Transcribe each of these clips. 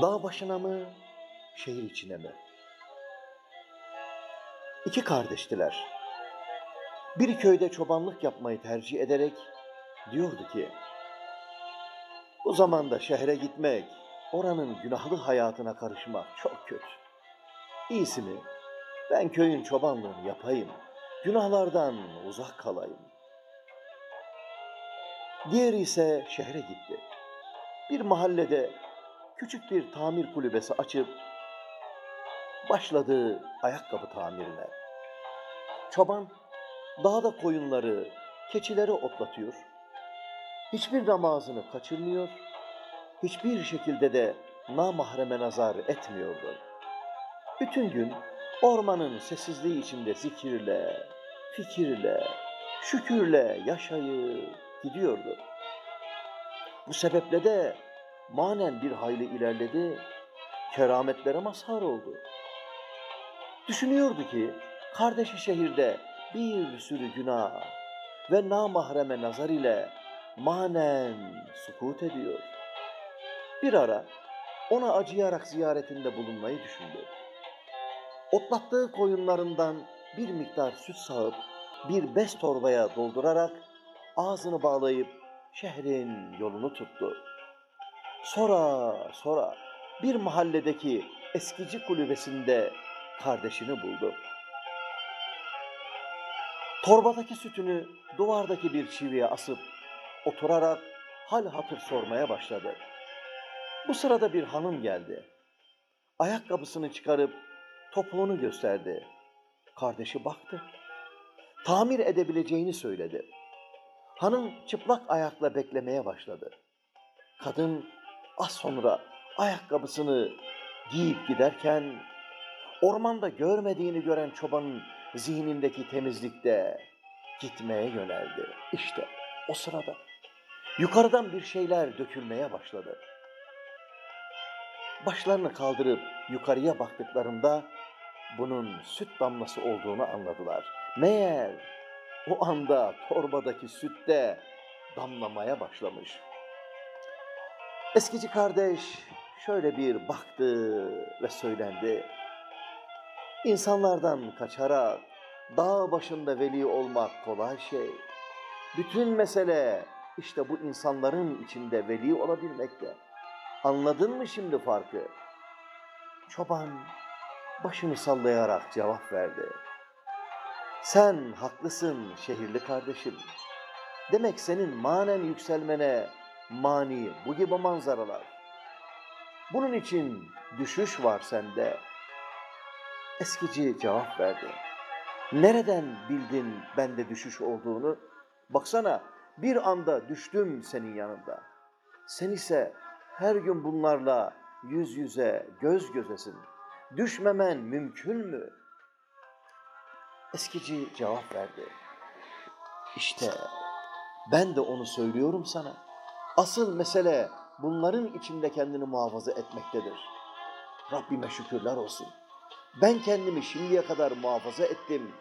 Dağ başına mı, şehir içine mi? İki kardeştiler. Bir köyde çobanlık yapmayı tercih ederek diyordu ki, bu zamanda şehre gitmek, oranın günahlı hayatına karışmak çok kötü. İyisi mi? Ben köyün çobanlığını yapayım, günahlardan uzak kalayım. Diğeri ise şehre gitti. Bir mahallede küçük bir tamir kulübesi açıp başladı ayakkabı tamirine. Çoban dağda koyunları, keçileri otlatıyor. Hiçbir namazını kaçırmıyor. Hiçbir şekilde de namahreme nazar etmiyordu. Bütün gün ormanın sessizliği içinde zikirle, fikirle, şükürle yaşayıp gidiyordu. Bu sebeple de manen bir hayli ilerledi, kerametlere mazhar oldu. Düşünüyordu ki kardeşi şehirde bir sürü günah ve namahreme nazar ile manen sukut ediyor. Bir ara ona acıyarak ziyaretinde bulunmayı düşündü. Otlattığı koyunlarından bir miktar süt sağıp bir bez torbaya doldurarak ağzını bağlayıp şehrin yolunu tuttu. Sonra sonra bir mahalledeki eskici kulübesinde kardeşini buldu. Torbadaki sütünü duvardaki bir çiviye asıp oturarak hal hatır sormaya başladı. Bu sırada bir hanım geldi. Ayakkabısını çıkarıp topuğunu gösterdi. Kardeşi baktı. Tamir edebileceğini söyledi. Hanım çıplak ayakla beklemeye başladı. Kadın az sonra ayakkabısını giyip giderken ormanda görmediğini gören çobanın zihnindeki temizlikte gitmeye yöneldi. İşte o sırada yukarıdan bir şeyler dökülmeye başladı. Başlarını kaldırıp yukarıya baktıklarında bunun süt damlası olduğunu anladılar. Meğer o anda torbadaki süt de damlamaya başlamış. Eskici kardeş şöyle bir baktı ve söylendi. İnsanlardan kaçarak dağ başında veli olmak kolay şey. Bütün mesele işte bu insanların içinde veli olabilmekte. Anladın mı şimdi farkı? Çoban başını sallayarak cevap verdi. Sen haklısın şehirli kardeşim. Demek senin manen yükselmene mani bu gibi manzaralar. Bunun için düşüş var sende. Eskici cevap verdi. Nereden bildin bende düşüş olduğunu? Baksana bir anda düştüm senin yanında. Sen ise her gün bunlarla yüz yüze, göz gözesin. Düşmemen mümkün mü? Eskici cevap verdi. İşte ben de onu söylüyorum sana. Asıl mesele bunların içinde kendini muhafaza etmektedir. Rabbime şükürler olsun. Ben kendimi şimdiye kadar muhafaza ettim.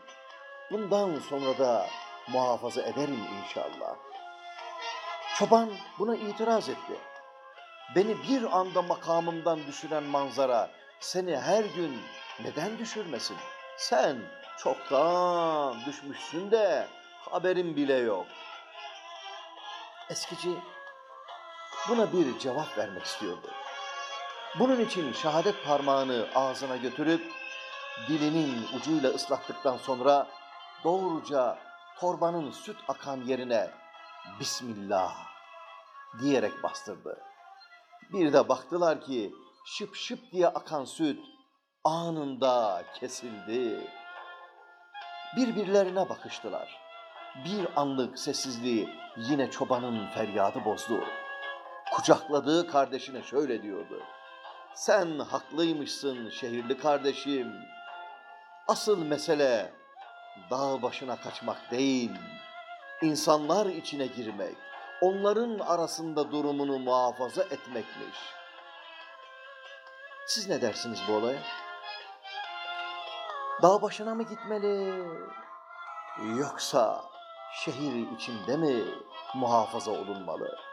Bundan sonra da muhafaza ederim inşallah. Çoban buna itiraz etti. Beni bir anda makamımdan düşüren manzara seni her gün neden düşürmesin? Sen çoktan düşmüşsün de haberin bile yok. Eskici buna bir cevap vermek istiyordu. Bunun için şehadet parmağını ağzına götürüp dilinin ucuyla ıslattıktan sonra doğruca torbanın süt akan yerine Bismillah diyerek bastırdı. Bir de baktılar ki şıp şıp diye akan süt anında kesildi. Birbirlerine bakıştılar. Bir anlık sessizliği yine çobanın feryadı bozdu. Kucakladığı kardeşine şöyle diyordu. Sen haklıymışsın şehirli kardeşim. Asıl mesele dağ başına kaçmak değil, insanlar içine girmek, onların arasında durumunu muhafaza etmekmiş. Siz ne dersiniz bu olaya? Dağ başına mı gitmeli? Yoksa şehir içinde mi muhafaza olunmalı?